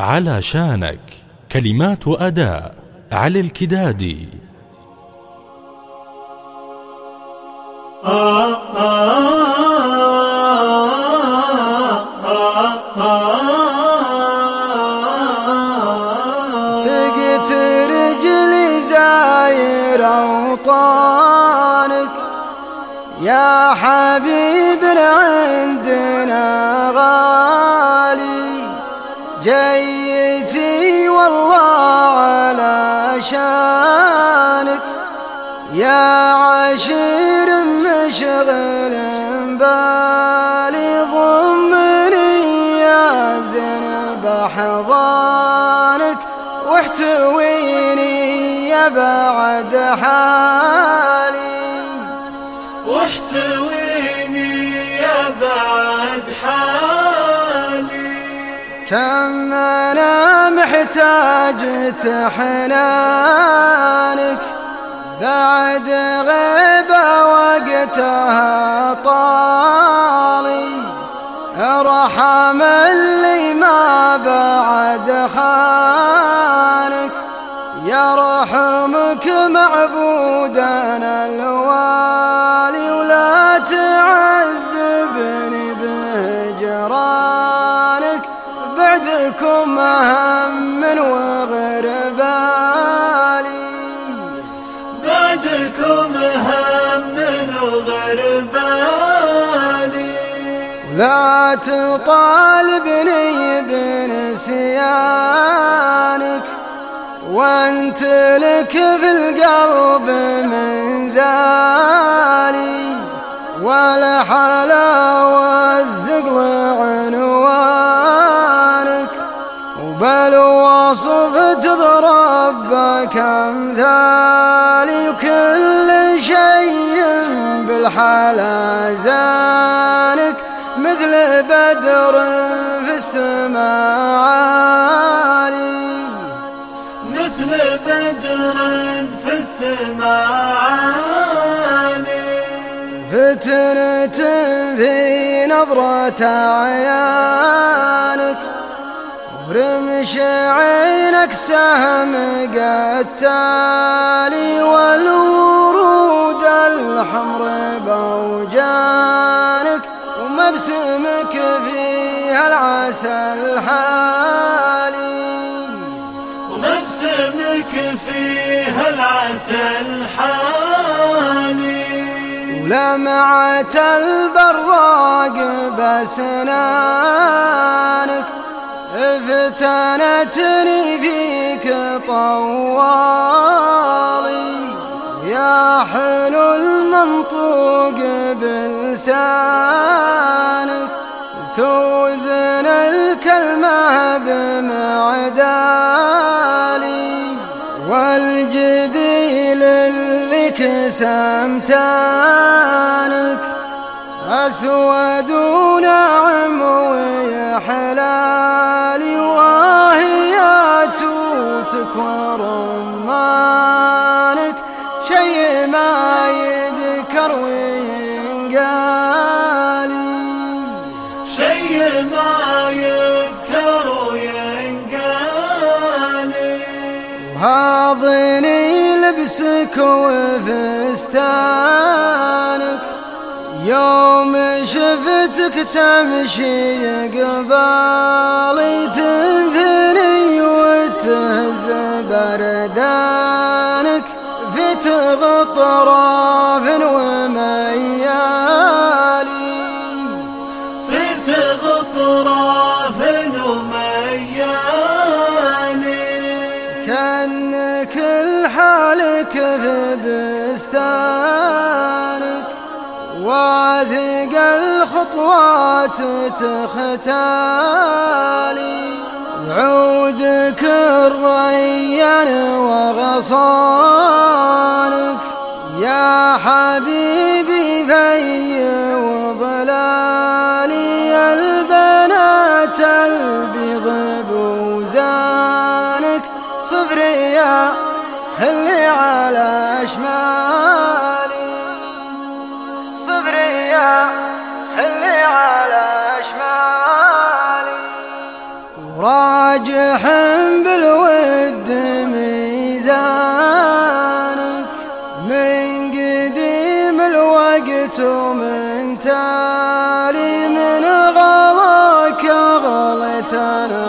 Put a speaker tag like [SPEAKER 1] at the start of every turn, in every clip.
[SPEAKER 1] على شانك. كلمات وأداء علي الكدادي.
[SPEAKER 2] سقت رجلي زاير أوطانك يا حبيب عندنا غالي جيتي والله على شانك. يا عشير مشغل بالي ضمني يا زنب حضانك. واحتويني يا بعد حالي.
[SPEAKER 3] واحتويني يا بعد
[SPEAKER 2] كم أنا محتاج تحنانك بعد غيبة وقتها طالي. أرحم اللي ما بعد خانك يرحمك معبودنا الوالي. بعدكم
[SPEAKER 3] هم وغربالي
[SPEAKER 2] لا تطالبني بنسيانك وأنت لك في القلب من زالي. ولا حلاوة الثقل عنوانك وبل وصفت ضربك امثالي وكل شيء بالحلا زانك مثل بدر في السماء. عالي
[SPEAKER 3] مثل بدر في السماء. عالي
[SPEAKER 2] فتنة في نظرة عيانك. ورمش عينك سهم قتالي والورود الحمر بوجانك ومبسمك فيها العسل حالي
[SPEAKER 3] ومبسمك فيها العسل حالي
[SPEAKER 2] ولمعة البراق بسنانك افتنتني فيك طوالي. يا حلو المنطوق بلسانك توزن الكلمة بمعدالي. والجديل اللي كسمتانك أسود وناعم ويحلالي واهيات وتكون رمانك شي ما يذكر وينقالي
[SPEAKER 3] شيء ما يذكر وينقالي
[SPEAKER 2] وهاضني لبسك وفستانك. يوم شفتك تمشي قبالي واثق الخطوات تختالي. عودك الريان وغصانك. يا حبيبي في وظلالي البنات البيض بوزانك. صفري يا خلي على صفري خلي على شمالي. وراك راجح بالود ميزانك من قديم الوقت ومن تالي من غلاك غلت أنا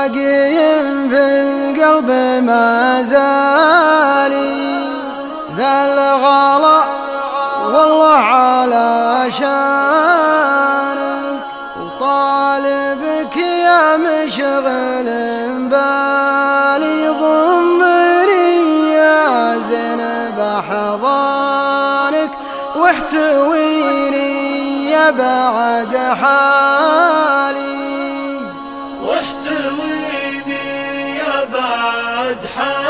[SPEAKER 2] باقي في القلب ما زالي. ذا الغلا والله على شانك. وطالبك يا مشغل بالي. ضمني يا زينب حضانك. واحتويني يا بعد حالي.
[SPEAKER 3] واحتويني يا بعد حالي